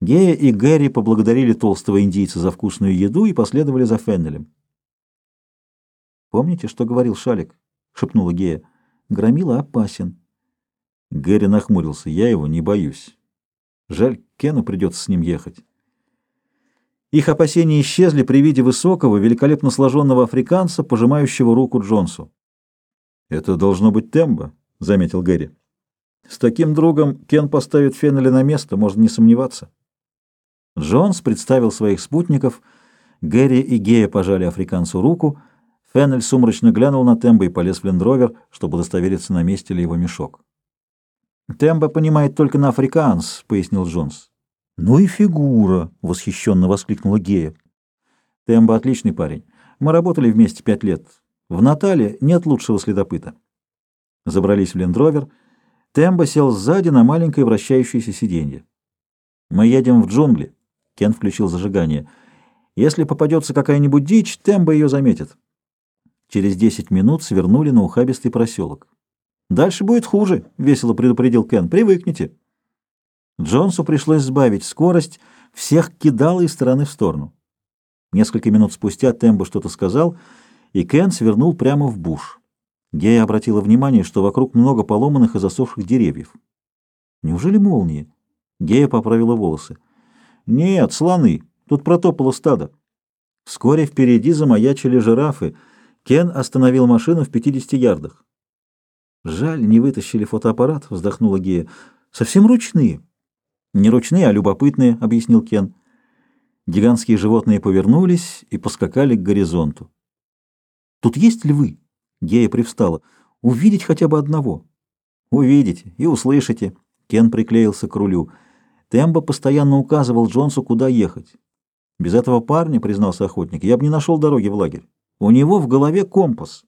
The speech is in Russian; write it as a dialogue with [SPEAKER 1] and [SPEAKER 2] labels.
[SPEAKER 1] Гея и Гэри поблагодарили толстого индийца за вкусную еду и последовали за Феннелем. «Помните, что говорил Шалик?» — шепнула Гея. «Громила опасен».
[SPEAKER 2] Гэри нахмурился. «Я его не боюсь. Жаль, Кену придется с ним ехать».
[SPEAKER 1] Их опасения исчезли при виде высокого, великолепно сложенного африканца, пожимающего руку Джонсу.
[SPEAKER 2] «Это должно быть Тембо», — заметил Гэри.
[SPEAKER 1] «С таким другом Кен поставит Феннеля на место, можно не сомневаться». Джонс представил своих спутников. Гэри и Гея пожали африканцу руку. Феннель сумрачно глянул на Тембо и полез в лендровер, чтобы удостовериться, на месте ли его мешок. «Тембо понимает только на африканс», — пояснил Джонс.
[SPEAKER 3] «Ну и фигура!» — восхищенно воскликнула Гея.
[SPEAKER 1] «Тембо отличный парень. Мы работали вместе пять лет. В Натале нет лучшего следопыта». Забрались в лендровер. Тембо сел сзади на маленькое вращающееся сиденье. «Мы едем в джунгли». Кен включил зажигание. «Если попадется какая-нибудь дичь, Тембо ее заметит». Через десять минут свернули на ухабистый проселок. «Дальше будет хуже», — весело предупредил Кен. «Привыкните». Джонсу пришлось сбавить скорость, всех кидало из стороны в сторону. Несколько минут спустя Тембо что-то сказал, и Кен свернул прямо в буш. Гея обратила внимание, что вокруг много поломанных и засохших деревьев. Неужели молнии? Гея поправила волосы. Нет, слоны. Тут протопало стадо. Вскоре впереди замаячили жирафы. Кен остановил машину в 50 ярдах. Жаль, не вытащили фотоаппарат, вздохнула Гея. Совсем ручные. «Не ручные, а любопытные», — объяснил Кен. Гигантские животные повернулись и поскакали к горизонту. «Тут есть львы?» — Гея привстала. «Увидеть хотя бы одного». «Увидите и услышите». Кен приклеился к рулю. Тембо постоянно указывал Джонсу, куда ехать. «Без этого парня, — признался охотник, — я бы не нашел дороги в лагерь. У него в голове компас».